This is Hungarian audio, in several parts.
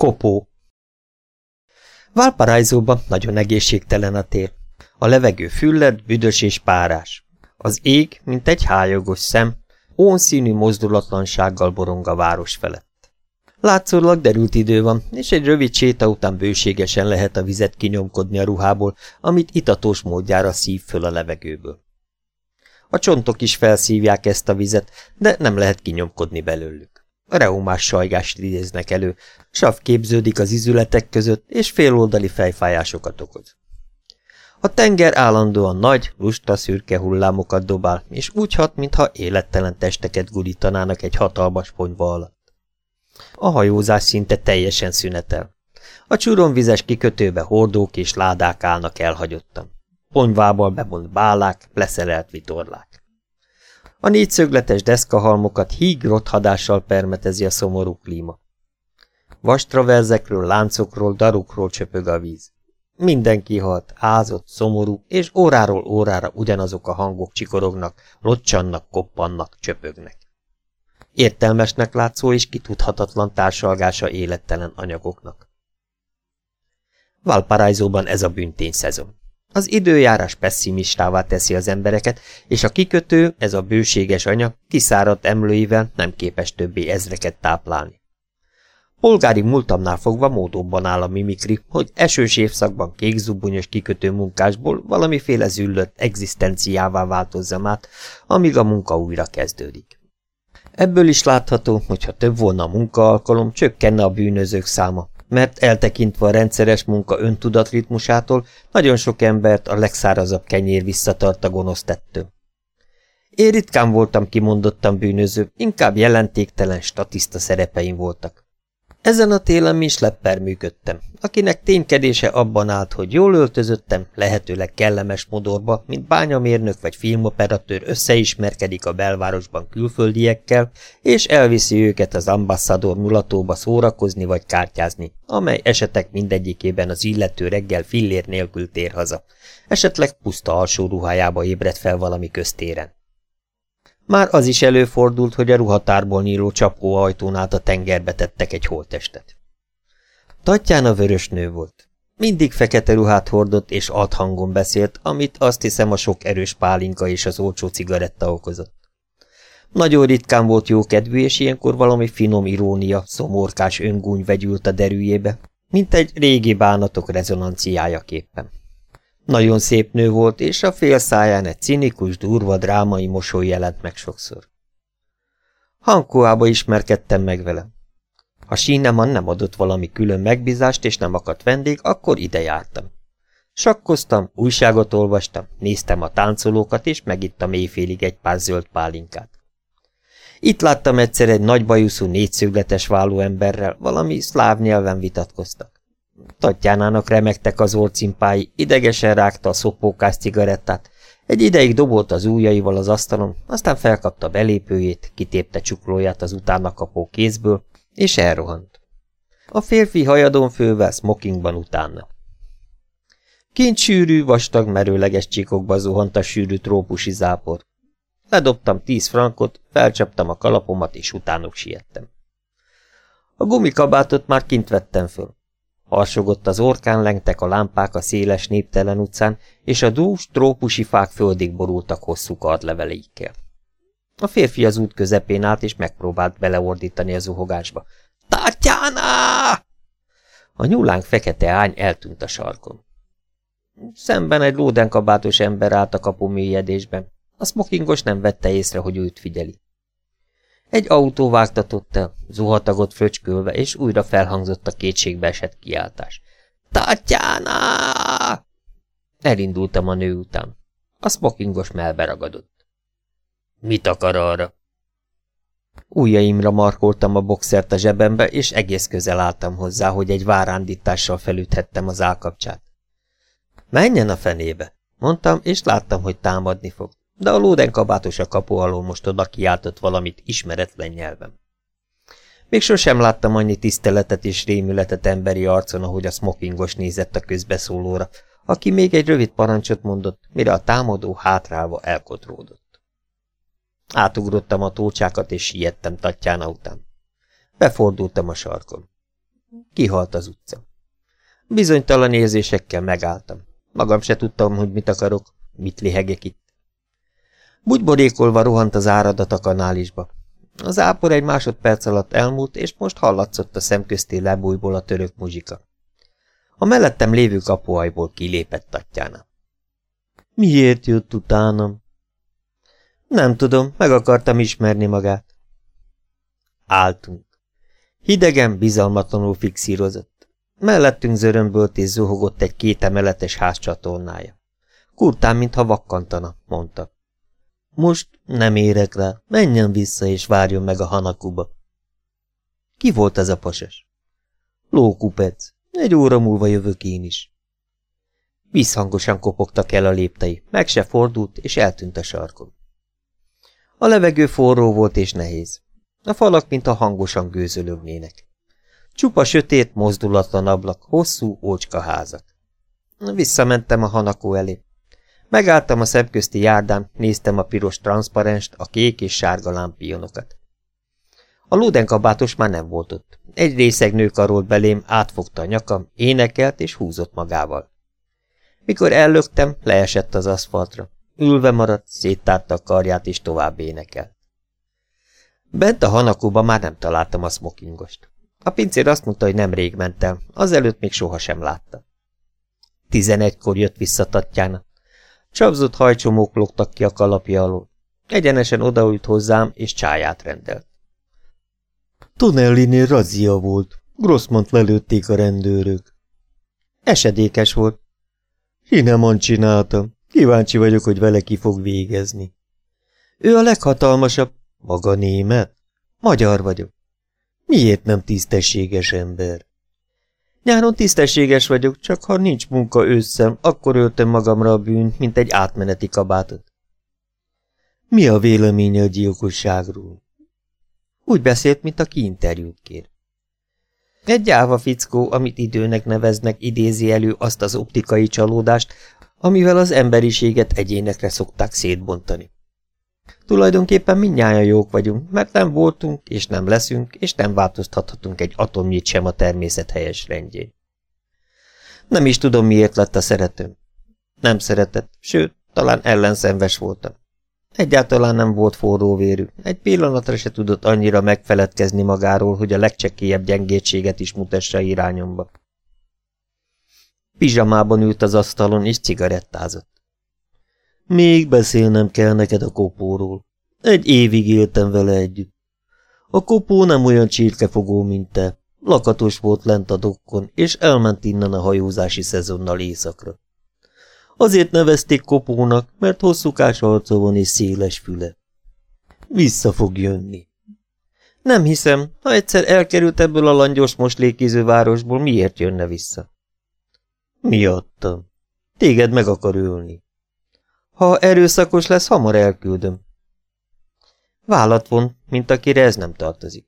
Kopó Valparaisoban nagyon egészségtelen a tér. A levegő füllet, büdös és párás. Az ég, mint egy hájogos szem, ónszínű mozdulatlansággal borong a város felett. Látszólag derült idő van, és egy rövid séta után bőségesen lehet a vizet kinyomkodni a ruhából, amit itatós módjára szív föl a levegőből. A csontok is felszívják ezt a vizet, de nem lehet kinyomkodni belőlük. Reumás sajgást idéznek elő, sav képződik az izületek között, és féloldali fejfájásokat okoz. A tenger állandóan nagy, lusta szürke hullámokat dobál, és úgy hat, mintha élettelen testeket gurítanának egy hatalmas ponyva alatt. A hajózás szinte teljesen szünetel. A csuromvizes kikötőbe hordók és ládák állnak elhagyottan. Ponyvából bemond bálák, leszerelt vitorlák. A négyszögletes deszkahalmokat híg rothadással permetezi a szomorú klíma. Vastraverzekről, láncokról, darukról csöpög a víz. Mindenki halt, ázott, szomorú, és óráról órára ugyanazok a hangok csikorognak, locsannak, koppannak, csöpögnek. Értelmesnek látszó és kitudhatatlan társalgása élettelen anyagoknak. Valparaisoban ez a büntény szezon. Az időjárás pessimistává teszi az embereket, és a kikötő, ez a bőséges anyag, kiszáradt emlőivel nem képes többé ezreket táplálni. Polgári múltamnál fogva módonban áll a mimikri, hogy esős évszakban kékzubunyos kikötő munkásból valamiféle züllött egzisztenciává változzam át, amíg a munka újra kezdődik. Ebből is látható, hogy ha több volna a munkaalkalom, csökkenne a bűnözők száma, mert eltekintve a rendszeres munka öntudatritmusától, nagyon sok embert a legszárazabb kenyér visszatart a gonosz tettől. Én ritkán voltam kimondottan bűnöző, inkább jelentéktelen, statiszta szerepeim voltak. Ezen a télen mi lepper működtem, akinek ténykedése abban állt, hogy jól öltözöttem, lehetőleg kellemes modorba, mint bányamérnök vagy filmoperatőr összeismerkedik a belvárosban külföldiekkel, és elviszi őket az ambasszador mulatóba szórakozni vagy kártyázni, amely esetek mindegyikében az illető reggel fillér nélkül tér haza, esetleg puszta alsó ruhájába ébred fel valami köztéren. Már az is előfordult, hogy a ruhatárból nyíló csapkóajtón át a tengerbe tettek egy holtestet. Tatján vörös nő volt. Mindig fekete ruhát hordott és hangon beszélt, amit azt hiszem a sok erős pálinka és az olcsó cigaretta okozott. Nagyon ritkán volt jókedvű, és ilyenkor valami finom irónia, szomorkás öngúny vegyült a derűjébe, mint egy régi bánatok rezonanciájaképpen. Nagyon szép nő volt, és a fél száján egy cinikus, durva, drámai mosoly jelent meg sokszor. Hankóába ismerkedtem meg vele. Ha síneman nem adott valami külön megbízást, és nem akadt vendég, akkor ide jártam. Sakkoztam, újságot olvastam, néztem a táncolókat, és megittam éjfélig egy pár zöld pálinkát. Itt láttam egyszer egy nagy bajuszú négyszögletes váló emberrel, valami szláv nyelven vitatkoztak. Tatjánának remektek az orcimpái, idegesen rágta a szopókás cigarettát, egy ideig dobolt az ujjaival az asztalon, aztán felkapta belépőjét, kitépte csuklóját az utána kapó kézből, és elrohant. A férfi hajadon fővel smokingban utána. Kint sűrű, vastag, merőleges csíkokba zuhant a sűrű trópusi zápor. Ledobtam tíz frankot, felcsaptam a kalapomat, és utánok siettem. A gumikabátot már kint vettem föl. Harsogott az orkán, lengtek a lámpák a széles néptelen utcán, és a dús, trópusi fák földig borultak hosszú kardleveleikkel. A férfi az út közepén állt, és megpróbált beleordítani a zuhogásba. – Tatjana! A nyúlánk fekete ány eltűnt a sarkon. Szemben egy lódenkabátos ember állt a kapu mélyedésben. A smokingos nem vette észre, hogy őt figyeli. Egy autó vágtatott el, zuhatagot fröcskölve, és újra felhangzott a kétségbe esett kiáltás. Tatjana! Elindultam a nő után. A smokingos melbe ragadott. Mit akar arra? Újjaimra markoltam a boxert a zsebembe, és egész közel álltam hozzá, hogy egy várándítással felüthettem az állkapcsát. Menjen a fenébe, mondtam, és láttam, hogy támadni fog de a lóden kabátos a kapu alól most oda kiáltott valamit ismeretlen nyelven. Még sosem láttam annyi tiszteletet és rémületet emberi arcon, ahogy a smokingos nézett a közbeszólóra, aki még egy rövid parancsot mondott, mire a támadó hátrálva elkotródott. Átugrottam a tócsákat, és siettem Tatjána után. Befordultam a sarkon. Kihalt az utca. Bizonytalan érzésekkel megálltam. Magam se tudtam, hogy mit akarok, mit lihegek itt. Bugyborékolva rohant az áradat a kanálisba. Az ápor egy másodperc alatt elmúlt, és most hallatszott a szemközti lebújból a török muzsika. A mellettem lévő kapuajból kilépett Tatjana. Miért jött utánam? Nem tudom, meg akartam ismerni magát. Álltunk. Hidegen, bizalmatlanul fixírozott. Mellettünk zörömbölt és zuhogott egy két emeletes házcsatornája. Kurtán, mintha vakkantana, mondta. Most nem érek rá, menjen vissza és várjon meg a hanakuba. Ki volt ez a pasas? Lókupec. Egy óra múlva jövök én is. Visszhangosan kopogtak el a léptei, meg se fordult, és eltűnt a sarkon. A levegő forró volt és nehéz. A falak, mint a hangosan gőzölögnének. Csupa sötét, mozdulatlan ablak, hosszú, ócska házak. Visszamentem a hanakó elé. Megálltam a szemközti járdán, néztem a piros transzparenst, a kék és sárga lámpionokat. A lódenkabátos már nem volt ott. Egy részeg nő karolt belém, átfogta a nyakam, énekelt és húzott magával. Mikor ellöktem, leesett az aszfaltra. Ülve maradt, széttárta a karját és tovább énekel. Bent a hanakóban már nem találtam a smokingost. A pincér azt mondta, hogy nem rég ment el, azelőtt még sohasem látta. Tizenegykor jött vissza Tatjána. Csapzott hajcsomók logtak ki a kalapja alól. Egyenesen odaült hozzám, és csáját rendelt. Tonellinél razzia volt. Grossmont lelőtték a rendőrök. Esedékes volt. Hineman csináltam. Kíváncsi vagyok, hogy vele ki fog végezni. Ő a leghatalmasabb. Maga német? Magyar vagyok. Miért nem tisztességes ember? Nyáron tisztességes vagyok, csak ha nincs munka ősszel, akkor öltöm magamra a bűn, mint egy átmeneti kabátot. Mi a véleménye a gyilkosságról? Úgy beszélt, mint aki interjút kér. Egy gyáva fickó, amit időnek neveznek, idézi elő azt az optikai csalódást, amivel az emberiséget egyénekre szokták szétbontani. Tulajdonképpen mindnyájan jók vagyunk, mert nem voltunk, és nem leszünk, és nem változtathatunk egy atomnyit sem a természet helyes rendjén. Nem is tudom, miért lett a szeretőm. Nem szeretett, sőt, talán ellenszenves voltam. Egyáltalán nem volt forróvérű, egy pillanatra se tudott annyira megfeledkezni magáról, hogy a legcsekélyebb gyengétséget is mutassa irányomba. Pizsamában ült az asztalon, és cigarettázott. Még beszélnem kell neked a kopóról. Egy évig éltem vele együtt. A kopó nem olyan csirkefogó, mint te. Lakatos volt lent a dokkon, és elment innen a hajózási szezonnal éjszakra. Azért nevezték kopónak, mert hosszúkás arca van és széles füle. Vissza fog jönni. Nem hiszem, ha egyszer elkerült ebből a langyos moslékiző városból, miért jönne vissza? Miattam. Téged meg akar ölni. Ha erőszakos lesz, hamar elküldöm. Vállat von, mint akire ez nem tartozik.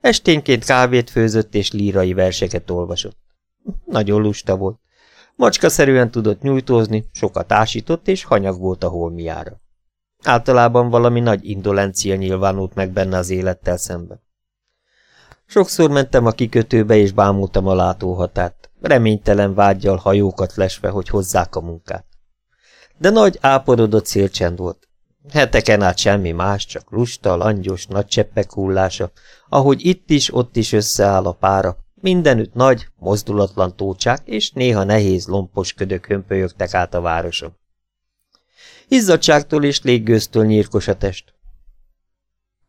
Esténként kávét főzött és lírai verseket olvasott. Nagyon lusta volt. Macskaszerűen tudott nyújtózni, sokat ásított és hanyag volt a holmiára. Általában valami nagy indolencia nyilvánult meg benne az élettel szemben. Sokszor mentem a kikötőbe és bámultam a látóhatárt, reménytelen vágyjal hajókat lesve, hogy hozzák a munkát. De nagy áporodott szélcsend volt. Heteken át semmi más, csak lusta, langyos, nagy cseppek hullása, ahogy itt is, ott is összeáll a pára, Mindenütt nagy, mozdulatlan tócsák és néha nehéz, lompos ködök hömpölyögtek át a városon. Izzadságtól és léggőztől nyírkos a test.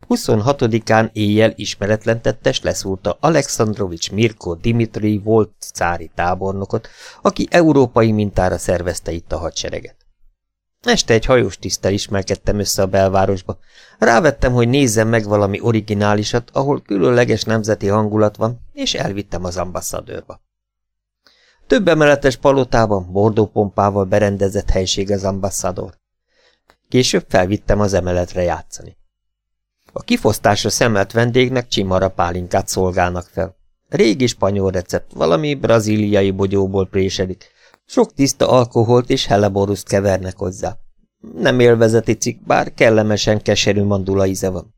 26-án éjjel ismeretlen tettes leszúrta Alexandrovics Mirko Dimitri volt cári tábornokot, aki európai mintára szervezte itt a hadsereget. Este egy hajós tisztel ismerkedtem össze a belvárosba. Rávettem, hogy nézzem meg valami originálisat, ahol különleges nemzeti hangulat van, és elvittem az ambasszadőrba. Több emeletes palotában, bordópompával berendezett helység az ambasszador. Később felvittem az emeletre játszani. A kifosztásra szemelt vendégnek csimara pálinkát szolgálnak fel. Régi spanyol recept, valami brazíliai bogyóból préselik, sok tiszta alkoholt és heleboruszt kevernek hozzá. Nem élvezeti cikk, bár kellemesen keserű mandula íze van.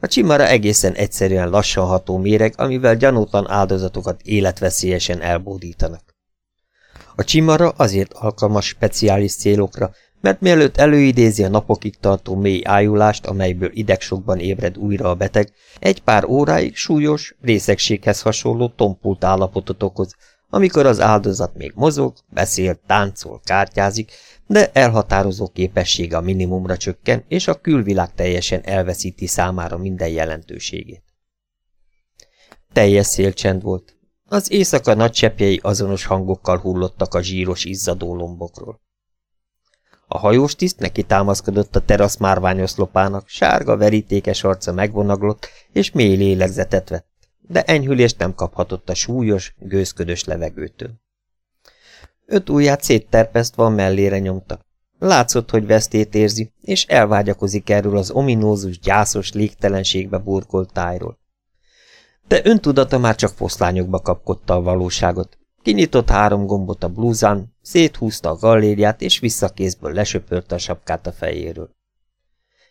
A csimara egészen egyszerűen lassan ható méreg, amivel gyanútlan áldozatokat életveszélyesen elbódítanak. A csimara azért alkalmas speciális célokra, mert mielőtt előidézi a napokig tartó mély ájulást, amelyből idegsokban ébred újra a beteg, egy pár óráig súlyos, részegséghez hasonló tompult állapotot okoz, amikor az áldozat még mozog, beszél, táncol, kártyázik, de elhatározó képessége a minimumra csökken, és a külvilág teljesen elveszíti számára minden jelentőségét. Teljes szélcsend volt. Az éjszaka nagy cseppjei azonos hangokkal hullottak a zsíros, izzadó lombokról. A hajós tiszt neki támaszkodott a terasz márványoszlopának, sárga verítékes arca megvonaglott, és mély lélegzetet vett, de enyhülést nem kaphatott a súlyos, gőzködös levegőtől. Öt ujját szétterpesztve a mellére nyomta. Látszott, hogy vesztét érzi, és elvágyakozik erről az ominózus, gyászos légtelenségbe burkolt tájról. De öntudata már csak foszlányokba kapkodta a valóságot. Kinyitott három gombot a blúzán, széthúzta a gallériát, és visszakézből lesöpörte a sapkát a fejéről.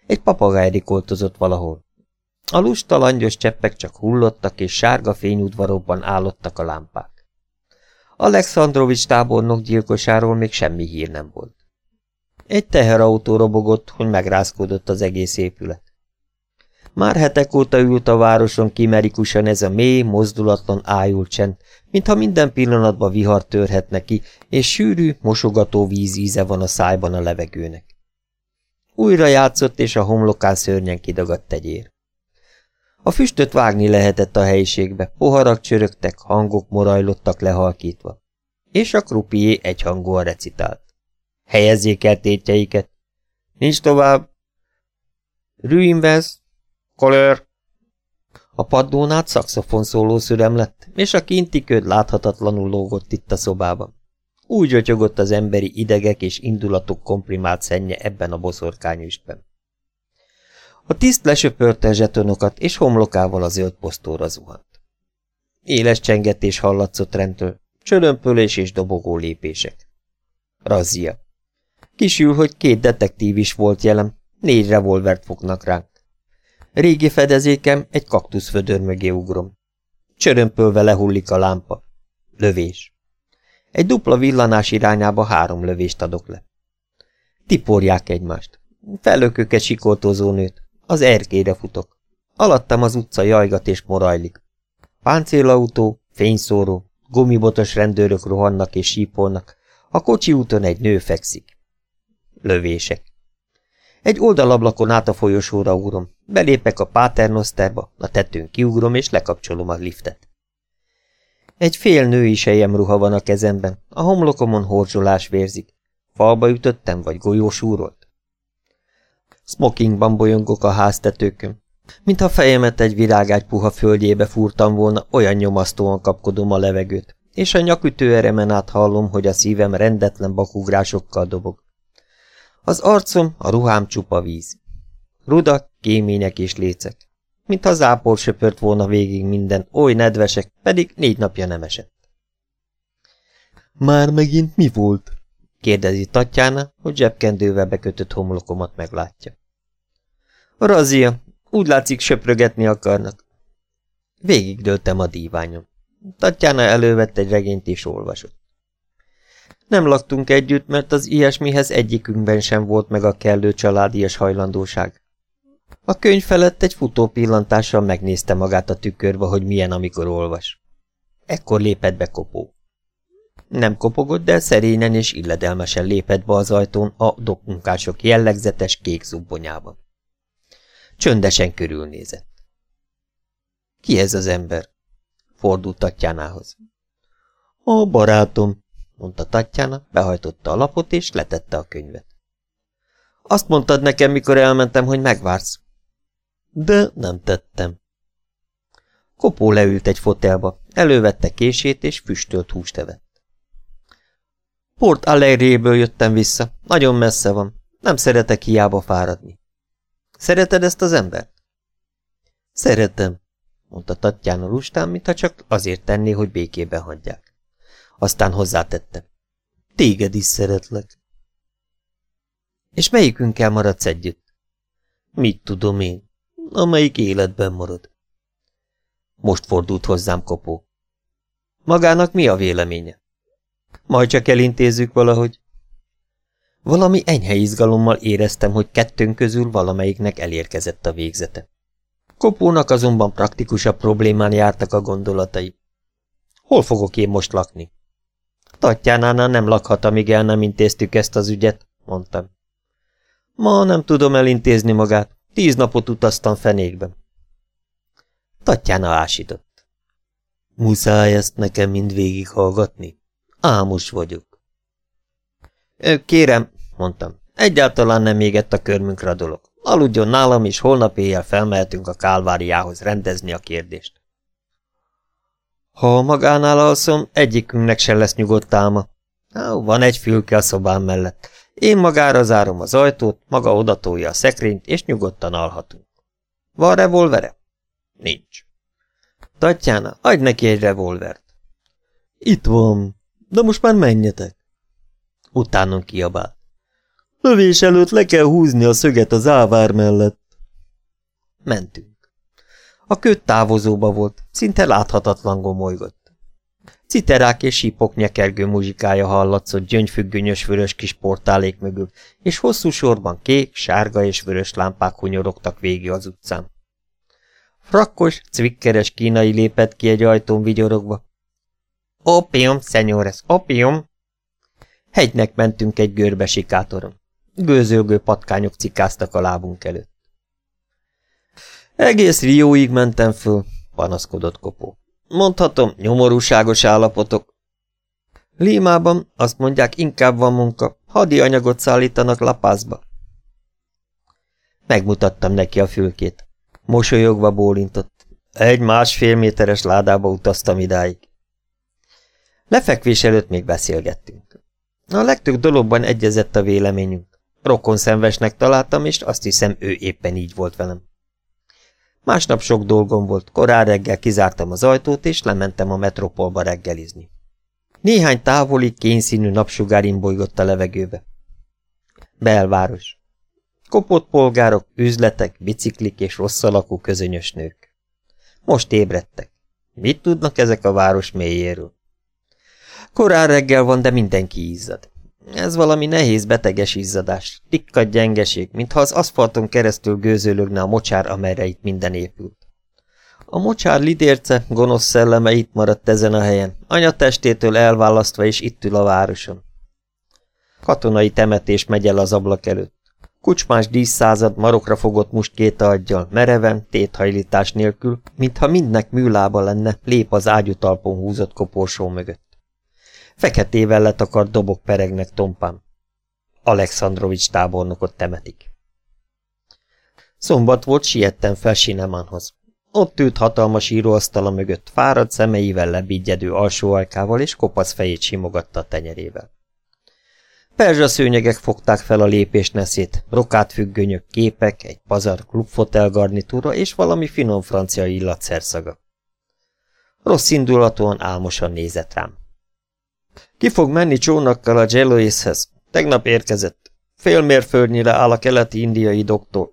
Egy papagáj rikoltozott valahol. A lusta langyos cseppek csak hullottak, és sárga fényudvarokban állottak a lámpák. Alexandrovics tábornok gyilkosáról még semmi hír nem volt. Egy teherautó robogott, hogy megrázkodott az egész épület. Már hetek óta ült a városon kimerikusan ez a mély, mozdulatlan ájult csend, mintha minden pillanatban vihar törhetne ki, és sűrű, mosogató víz íze van a szájban a levegőnek. Újra játszott, és a homlokán szörnyen kidagadt tegyér. A füstöt vágni lehetett a helyiségbe, poharak csörögtek, hangok morajlottak lehalkítva. És a krupié egyhangúan recitált. Helyezzék el tétjeiket. Nincs tovább. Rüinvez, kolőr. A padlón át szakszofon szóló szürem lett, és a kinti köd láthatatlanul lógott itt a szobában. Úgy gyötyögött az emberi idegek és indulatok komprimált szennye ebben a boszorkányüstben. A tiszt lesöpörte a zsetonokat, és homlokával az zöld posztóra zuhant. Éles csengetés hallatszott rendtől, csörömpölés és dobogó lépések. Razzia. Kisül, hogy két detektív is volt jelen, négy revolvert fognak ránk. Régi fedezékem egy kaktuszfödör mögé ugrom. Csörömpölve lehullik a lámpa. Lövés. Egy dupla villanás irányába három lövést adok le. Tiporják egymást. Fellökök egy sikoltozó nőt. Az erkére futok. Alattam az utca jajgat és morajlik. Páncélautó, fényszóró, gumibotos rendőrök rohannak és sípolnak. A kocsi úton egy nő fekszik. Lövések. Egy oldalablakon át a folyosóra ugrom, belépek a páternoszterba, a tetőn kiugrom és lekapcsolom a liftet. Egy fél női ruha van a kezemben, a homlokomon horzsolás vérzik. Falba ütöttem, vagy golyósúrolt? Smokingban bolyongok a háztetőkön. Mintha fejemet egy virágágy puha földjébe fúrtam volna, olyan nyomasztóan kapkodom a levegőt, és a nyakütő eremen át hallom, hogy a szívem rendetlen bakugrásokkal dobog. Az arcom, a ruhám csupa víz. Rudak, kémények és lécek. Mintha zápor söpört volna végig minden, oly nedvesek, pedig négy napja nem esett. Már megint mi volt? Kérdezi Tatjána, hogy zsebkendővel bekötött homlokomat meglátja. Razia, úgy látszik söprögetni akarnak. Végig döltem a díványon. Tatjána elővett egy regényt és olvasott. Nem laktunk együtt, mert az ilyesmihez egyikünkben sem volt meg a kellő családias hajlandóság. A könyv felett egy futó pillantással megnézte magát a tükörbe, hogy milyen, amikor olvas. Ekkor lépett be kopó. Nem kopogott, de szerényen és illedelmesen lépett be az ajtón a dokmunkások jellegzetes kék zubbonyában. Csöndesen körülnézett. Ki ez az ember? Fordult Tatjánához. A barátom, mondta Tatjána, behajtotta a lapot és letette a könyvet. Azt mondtad nekem, mikor elmentem, hogy megvársz. De nem tettem. Kopó leült egy fotelba, elővette kését és füstölt húst evett. Port Alegre-ből jöttem vissza. Nagyon messze van. Nem szeretek hiába fáradni. Szereted ezt az embert? Szeretem, mondta Tatjana lustán, mintha csak azért tenné, hogy békében hagyják. Aztán hozzátette. Téged is szeretlek. És melyikünkkel maradsz együtt? Mit tudom én? amelyik életben marad. Most fordult hozzám kopó. Magának mi a véleménye? Majd csak elintézzük valahogy. Valami enyhe izgalommal éreztem, hogy kettőnk közül valamelyiknek elérkezett a végzete. Kopónak azonban praktikusabb problémán jártak a gondolatai. Hol fogok én most lakni? Tatjánánál nem lakhat, amíg el nem intéztük ezt az ügyet, mondtam. Ma nem tudom elintézni magát. Tíz napot utaztam fenékben. Tatjána ásított. Muszáj ezt nekem mind végighallgatni? Ámos vagyok. Kérem, mondtam, egyáltalán nem égett a körmünkre a dolog. Aludjon nálam, és holnap éjjel felmehetünk a kálváriához rendezni a kérdést. Ha magánál alszom, egyikünknek se lesz nyugodt álma. Van egy fülke a szobám mellett. Én magára zárom az ajtót, maga odatolja a szekrényt, és nyugodtan alhatunk. Van revolvere? Nincs. Tatjána, adj neki egy revolvert. Itt van, de most már menjetek. Utánon kiabált. Lövés előtt le kell húzni a szöget az ávár mellett. Mentünk. A köt távozóba volt, szinte láthatatlan gomolygott. Citerák és sípok nyekergő muzsikája hallatszott gyöngyfüggönyös vörös kis portálék mögül, és hosszú sorban kék, sárga és vörös lámpák hunyorogtak végig az utcán. Frakkos, cvikkeres kínai lépett ki egy ajtón vigyorogva. Opium, szenyores, opium! Hegynek mentünk egy görbe sikátoron. Gőzölgő patkányok cikáztak a lábunk előtt. Egész Rióig mentem föl, panaszkodott kopó. Mondhatom, nyomorúságos állapotok. Límában azt mondják, inkább van munka, hadi anyagot szállítanak lapászba. Megmutattam neki a fülkét. Mosolyogva bólintott. Egy másfél méteres ládába utaztam idáig. Lefekvés előtt még beszélgettünk. A legtöbb dologban egyezett a véleményünk. Rokon szenvesnek találtam, és azt hiszem, ő éppen így volt velem. Másnap sok dolgom volt, korán reggel kizártam az ajtót, és lementem a metropolba reggelizni. Néhány távoli, kényszínű napsugár imbolygott a levegőbe. Belváros. Kopott polgárok, üzletek, biciklik és rossz alakú közönyös nők. Most ébredtek. Mit tudnak ezek a város mélyéről? Korán reggel van, de mindenki izzad. Ez valami nehéz beteges izzadás, tikkad gyengeség, mintha az aszfalton keresztül gőzölögne a mocsár, amelyre itt minden épült. A mocsár lidérce, gonosz szelleme itt maradt ezen a helyen, anyatestétől elválasztva és itt ül a városon. Katonai temetés megy el az ablak előtt. Kucsmás díszszázad marokra fogott must két aggyal, mereven, téthajlítás nélkül, mintha mindnek műlába lenne, lép az ágyutalpon húzott koporsó mögött. Feketével letakart dobok peregnek tompán. Alexandrovics tábornokot temetik. Szombat volt, siettem fel Sinemanhoz. Ott ült hatalmas íróasztala mögött, fáradt szemeivel lebigyedő alsó ajkával és kopasz fejét simogatta a tenyerével. Perzsa szőnyegek fogták fel a lépés neszét, rokát függönyök, képek, egy pazar klubfotel garnitúra és valami finom francia illatszerszaga. Rossz indulatúan álmosan nézett rám. Ki fog menni csónakkal a Jeloishez? Tegnap érkezett. Fél mérföldnyire áll a keleti indiai doktor.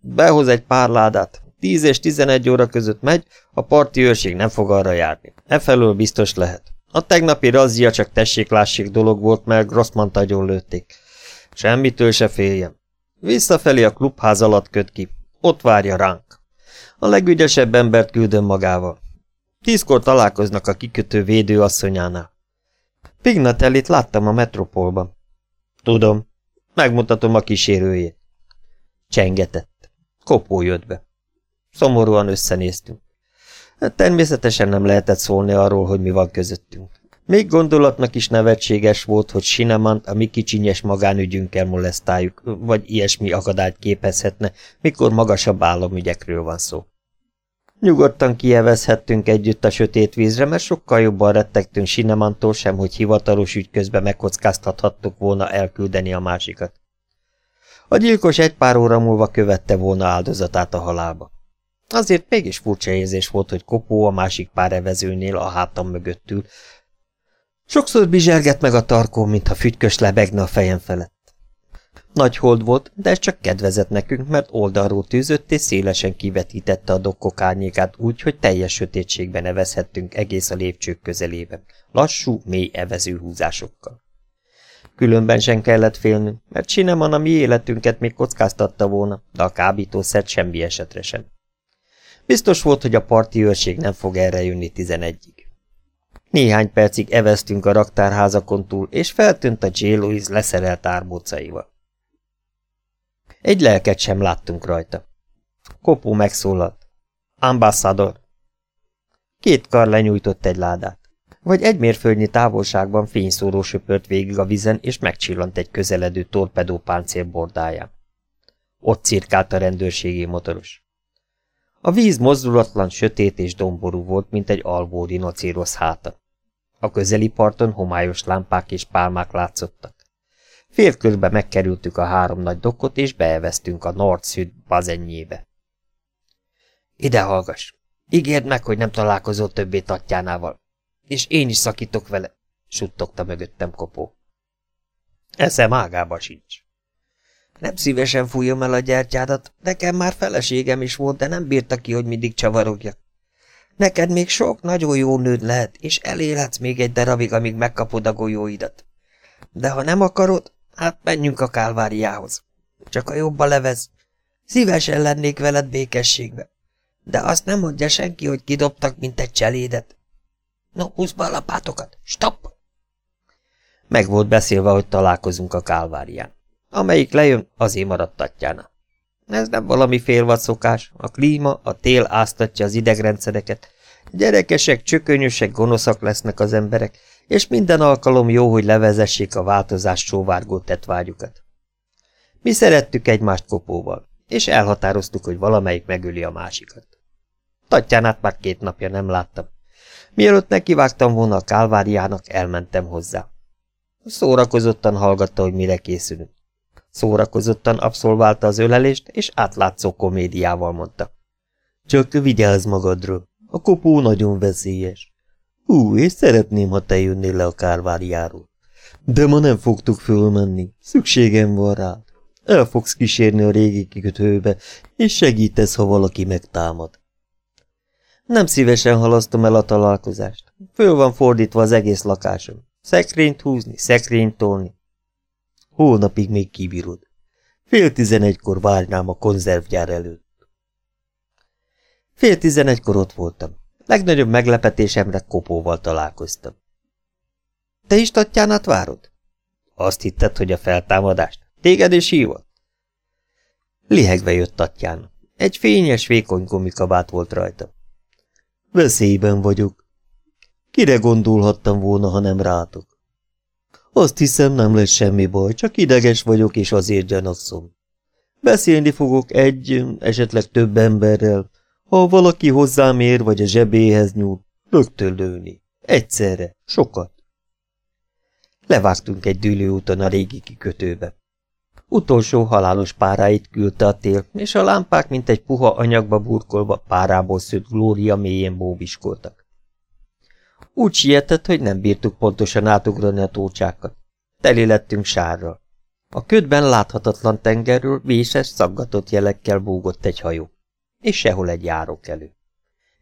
Behoz egy pár ládát. Tíz és tizenegy óra között megy, a parti őrség nem fog arra járni. Efelől biztos lehet. A tegnapi razzia csak tessék-lássék dolog volt, mert Grossman agyon lőtték. Semmitől se féljem. Visszafelé a klubház alatt köt ki. Ott várja ránk. A legügyesebb embert küldöm magával. Tízkor találkoznak a kikötő védőasszonyánál. Pignatellit láttam a metropolban. Tudom. Megmutatom a kísérőjét. Csengetett. Kopó jött be. Szomorúan összenéztünk. Természetesen nem lehetett szólni arról, hogy mi van közöttünk. Még gondolatnak is nevetséges volt, hogy Sinemant a mi kicsinyes magánügyünkkel molesztáljuk, vagy ilyesmi akadályt képezhetne, mikor magasabb államügyekről van szó. Nyugodtan kievezhettünk együtt a sötét vízre, mert sokkal jobban rettegtünk Sinemantól sem, hogy hivatalos ügy közben megkockáztathattuk volna elküldeni a másikat. A gyilkos egy pár óra múlva követte volna áldozatát a halálba. Azért mégis furcsa érzés volt, hogy kopó a másik pár evezőnél a hátam mögött ül. Sokszor bizsergett meg a tarkó, mintha fügykös lebegne a fejem felett. Nagy hold volt, de ez csak kedvezett nekünk, mert oldalról tűzött és szélesen kivetítette a dokkok árnyékát úgy, hogy teljes sötétségben nevezhettünk egész a lépcsők közelében, lassú, mély evező húzásokkal. Különben sem kellett félnünk, mert Sineman a mi életünket még kockáztatta volna, de a kábítószert semmi esetre sem. Biztos volt, hogy a parti őrség nem fog erre jönni tizenegyig. Néhány percig eveztünk a raktárházakon túl, és feltűnt a J. Louis leszerelt árbócaival. Egy lelket sem láttunk rajta. Kopó megszólalt. Ambassador! Két kar lenyújtott egy ládát. Vagy egy mérföldnyi távolságban fényszóró söpört végig a vizen, és megcsillant egy közeledő torpedó páncél bordáján. Ott cirkált a rendőrségi motoros. A víz mozdulatlan, sötét és domború volt, mint egy alvó rinocérosz háta. A közeli parton homályos lámpák és pálmák látszottak. Félkörbe megkerültük a három nagy dokkot, és beeveztünk a Nord-Süd bazenjébe. Ide hallgass! Ígérd meg, hogy nem találkozol többé Tatjánával. És én is szakítok vele, suttogta mögöttem kopó. Eszem ágába sincs. Nem szívesen fújom el a gyertyádat, nekem már feleségem is volt, de nem bírta ki, hogy mindig csavarogjak. Neked még sok nagyon jó nőd lehet, és elélhetsz még egy darabig, amíg megkapod a golyóidat. De ha nem akarod, hát menjünk a kálváriához. Csak a jobba levez. Szívesen lennék veled békességbe. De azt nem mondja senki, hogy kidobtak, mint egy cselédet. No, húzd be a lapátokat! Stopp! Meg volt beszélve, hogy találkozunk a kálvárián. Amelyik lejön, azért maradt Tatjána. Ez nem valami félvad szokás, a klíma, a tél áztatja az idegrendszereket, gyerekesek, csökönyösek, gonoszak lesznek az emberek, és minden alkalom jó, hogy levezessék a változás sóvárgó tetvágyukat. Mi szerettük egymást kopóval, és elhatároztuk, hogy valamelyik megöli a másikat. Tatjánát már két napja nem láttam. Mielőtt nekivágtam volna a kálváriának, elmentem hozzá. Szórakozottan hallgatta, hogy mire készülünk. Szórakozottan abszolválta az ölelést, és átlátszó komédiával mondta. Csak vigyázz magadról, a kopó nagyon veszélyes. Hú, és szeretném, ha te jönnél le a kárváriáról. De ma nem fogtuk fölmenni, szükségem van rád. El fogsz kísérni a régi kikötőbe, és segítesz, ha valaki megtámad. Nem szívesen halasztom el a találkozást. Föl van fordítva az egész lakásom. Szekrényt húzni, szekrényt tolni. Hónapig még kibírod. Fél tizenegykor várnám a konzervgyár előtt. Fél tizenegykor ott voltam. Legnagyobb meglepetésemre kopóval találkoztam. Te is Tatjánát várod? Azt hitted, hogy a feltámadást? Téged is hívott? Lihegve jött Tatján. Egy fényes, vékony gumikabát volt rajta. Veszélyben vagyok. Kire gondolhattam volna, ha nem rátok? Azt hiszem, nem lesz semmi baj, csak ideges vagyok, és azért gyanakszom. Beszélni fogok egy, esetleg több emberrel. Ha valaki hozzám ér, vagy a zsebéhez nyúl, rögtön lőni. Egyszerre, sokat. Levágtunk egy dűlőúton a régi kikötőbe. Utolsó halálos páráit küldte a tél, és a lámpák, mint egy puha anyagba burkolva, párából szőtt glória mélyén bóbiskoltak. Úgy sietett, hogy nem bírtuk pontosan átugrani a tócsákat. Teli lettünk sárral. A ködben láthatatlan tengerről véses, szaggatott jelekkel búgott egy hajó. És sehol egy járókelő.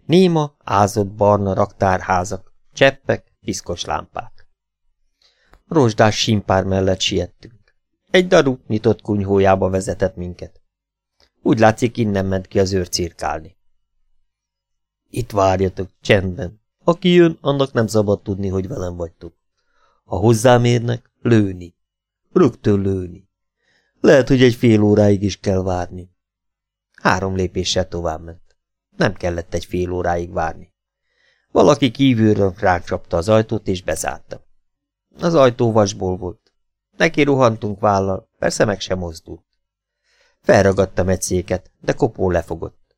Néma, ázott barna raktárházak, cseppek, piszkos lámpák. Rozsdás simpár mellett siettünk. Egy daru nyitott kunyhójába vezetett minket. Úgy látszik, innen ment ki az őr cirkálni. Itt várjatok, csendben. Aki jön, annak nem szabad tudni, hogy velem vagytok. Ha hozzám érnek, lőni. Rögtön lőni. Lehet, hogy egy fél óráig is kell várni. Három lépéssel tovább ment. Nem kellett egy fél óráig várni. Valaki kívülről ránk csapta az ajtót, és bezárta. Az ajtó vasból volt. Neki rohantunk vállal, persze meg sem mozdult. Felragadtam egy széket, de kopó lefogott.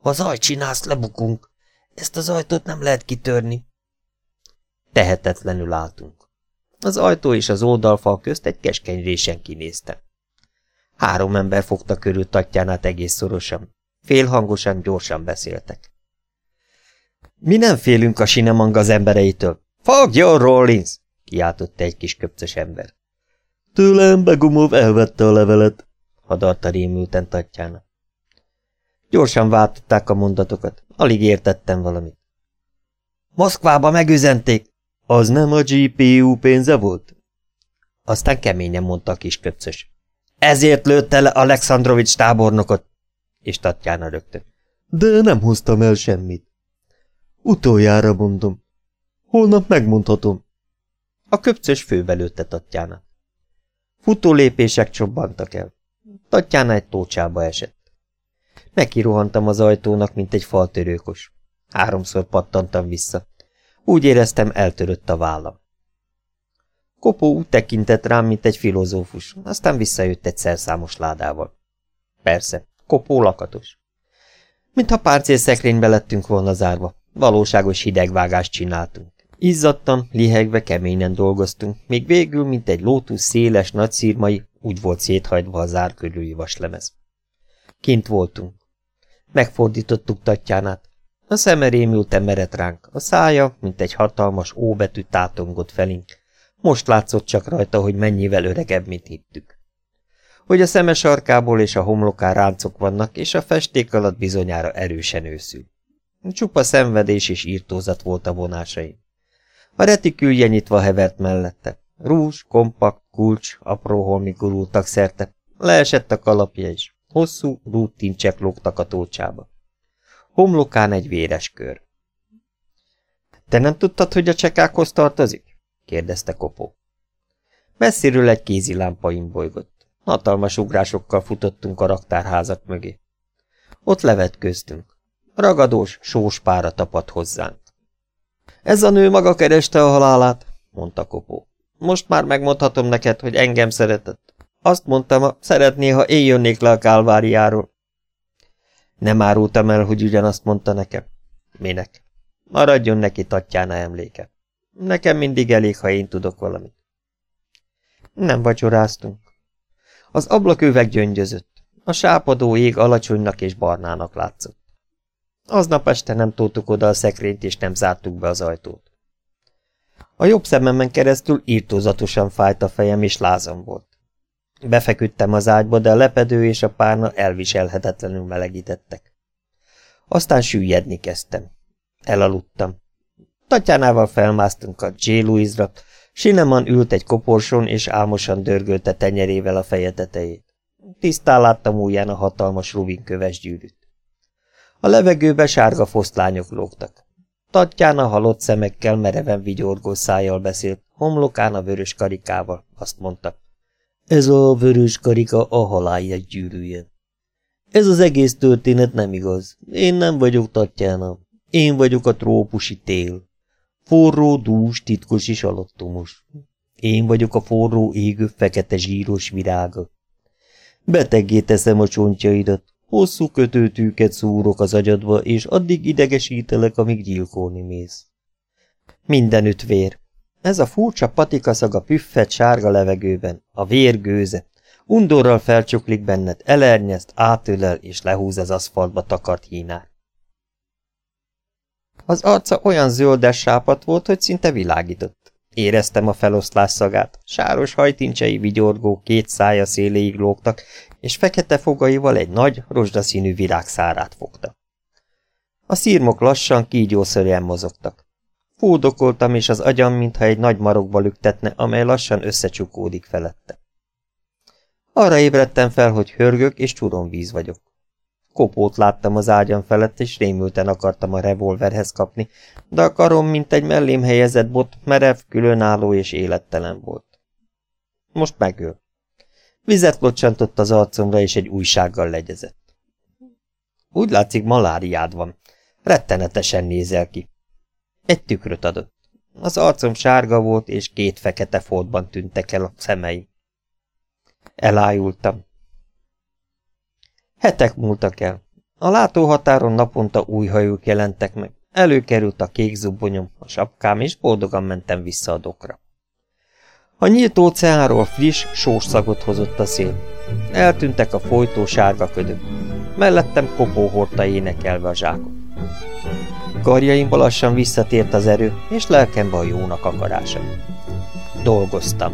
Ha az ajt csinálsz, lebukunk. Ezt az ajtót nem lehet kitörni. Tehetetlenül álltunk. Az ajtó és az oldalfal közt egy keskeny résen kinéztem. Három ember fogta körül Tatjánát egész szorosan. Félhangosan, gyorsan beszéltek. Mi nem félünk a sinemanga az embereitől. Fogjon, Rollins! kiáltotta egy kis köpcös ember. Tőlem Begumov elvette a levelet, hadarta rémülten Tatjána. Gyorsan váltották a mondatokat, alig értettem valamit. Moszkvába megüzenték. Az nem a GPU pénze volt? Aztán keményen mondta a kisköpcös. Ezért lőtte le Alexandrovics tábornokot. És Tatjána rögtön. De nem hoztam el semmit. Utoljára mondom. Holnap megmondhatom. A köpcös főbelőtte Tatjána. Futó lépések csobbantak el. Tatjána egy tócsába esett. Neki rohantam az ajtónak, mint egy faltörőkos. Háromszor pattantam vissza. Úgy éreztem, eltörött a vállam. Kopó úgy tekintett rám, mint egy filozófus, aztán visszajött egy szerszámos ládával. Persze, Kopó lakatos. Mintha páncélszekrénybe lettünk volna zárva, valóságos hidegvágást csináltunk. Izzadtan, lihegve keményen dolgoztunk, még végül, mint egy lótusz széles, nagyszírmai, úgy volt széthajtva a zár körüli vaslemez. Kint voltunk. Megfordítottuk Tatjánát. A szeme rémülten merett ránk, a szája, mint egy hatalmas óbetű tátongott felénk. Most látszott csak rajta, hogy mennyivel öregebb, mint hittük. Hogy a szeme sarkából és a homlokán ráncok vannak, és a festék alatt bizonyára erősen őszül. Csupa szenvedés és írtózat volt a vonásaim. A retikülje nyitva hevert mellette. Rúzs, kompakt, kulcs, apró holmi gurultak szerte. Leesett a kalapja is. Hosszú, rúttincsek lógtak a tócsába. Homlokán egy véres kör. Te nem tudtad, hogy a csekákhoz tartozik? Kérdezte Kopó. Messziről egy kézilámpa imbolygott. Hatalmas ugrásokkal futottunk a raktárházak mögé. Ott levetköztünk. Ragadós, sós pára tapadt hozzánk. Ez a nő maga kereste a halálát, mondta Kopó. Most már megmondhatom neked, hogy engem szeretett. Azt mondtam, szeretné, ha én jönnék le a kálváriáról. Nem árultam el, hogy ugyanazt mondta nekem. Minek? Maradjon neki Tatjána emléke. Nekem mindig elég, ha én tudok valamit. Nem vacsoráztunk. Az ablaküveg gyöngyözött. A sápadó ég alacsonynak és barnának látszott. Aznap este nem toltuk oda a szekrényt, és nem zártuk be az ajtót. A jobb szememen keresztül írtózatosan fájt a fejem, és lázam volt. Befeküdtem az ágyba, de a lepedő és a párna elviselhetetlenül melegítettek. Aztán süllyedni kezdtem. Elaludtam. Tatjánával felmásztunk a J. Louisra, Sineman ült egy koporson, és álmosan dörgölte tenyerével a feje tetejét. Tisztán láttam ujján a hatalmas ruvinköves gyűrűt. A levegőbe sárga foszlányok lógtak. Tatján a halott szemekkel mereven vigyorgó szájjal beszélt, homlokán a vörös karikával, azt mondta. Ez a vörös karika a haláljegy gyűrűje. Ez az egész történet nem igaz. Én nem vagyok Tatjána. Én vagyok a trópusi tél. Forró, dús, titkos és alattomos. Én vagyok a forró, égő, fekete zsíros virága. Beteggé teszem a csontjaidat, hosszú kötőtűket szúrok az agyadba, és addig idegesítelek, amíg gyilkolni mész. Mindenütt vér. Ez a furcsa patikaszag a püffet sárga levegőben, a vér gőze. Undorral felcsuklik benned, elernyeszt, átölel és lehúz az aszfaltba takart hínát. Az arca olyan zöldes sápat volt, hogy szinte világított. Éreztem a feloszlás szagát, sáros hajtincsei vigyorgó két szája széléig lógtak, és fekete fogaival egy nagy, rozsdaszínű virág szárát fogta. A szírmok lassan, kígyószerűen mozogtak. Fúdokoltam, és az agyam, mintha egy nagy marokba lüktetne, amely lassan összecsukódik felette. Arra ébredtem fel, hogy hörgök, és víz vagyok. Kopót láttam az ágyam felett, és rémülten akartam a revolverhez kapni, de a karom, mint egy mellém helyezett bot, merev, különálló és élettelen volt. Most megöl. Vizet locsantott az arcomra, és egy újsággal legyezett. Úgy látszik, maláriád van. Rettenetesen nézel ki. Egy tükröt adott. Az arcom sárga volt, és két fekete foltban tűntek el a szemeim. Elájultam. Hetek múltak el. A látóhatáron naponta új hajók jelentek meg. Előkerült a kék zubbonyom, a sapkám, és boldogan mentem vissza a dokra. A nyílt óceánról friss, sós szagot hozott a szél. Eltűntek a folytó sárga ködök. Mellettem kopó hordta énekelve a zsákot. Karjaimba lassan visszatért az erő, és lelkembe a jónak akarása. Dolgoztam.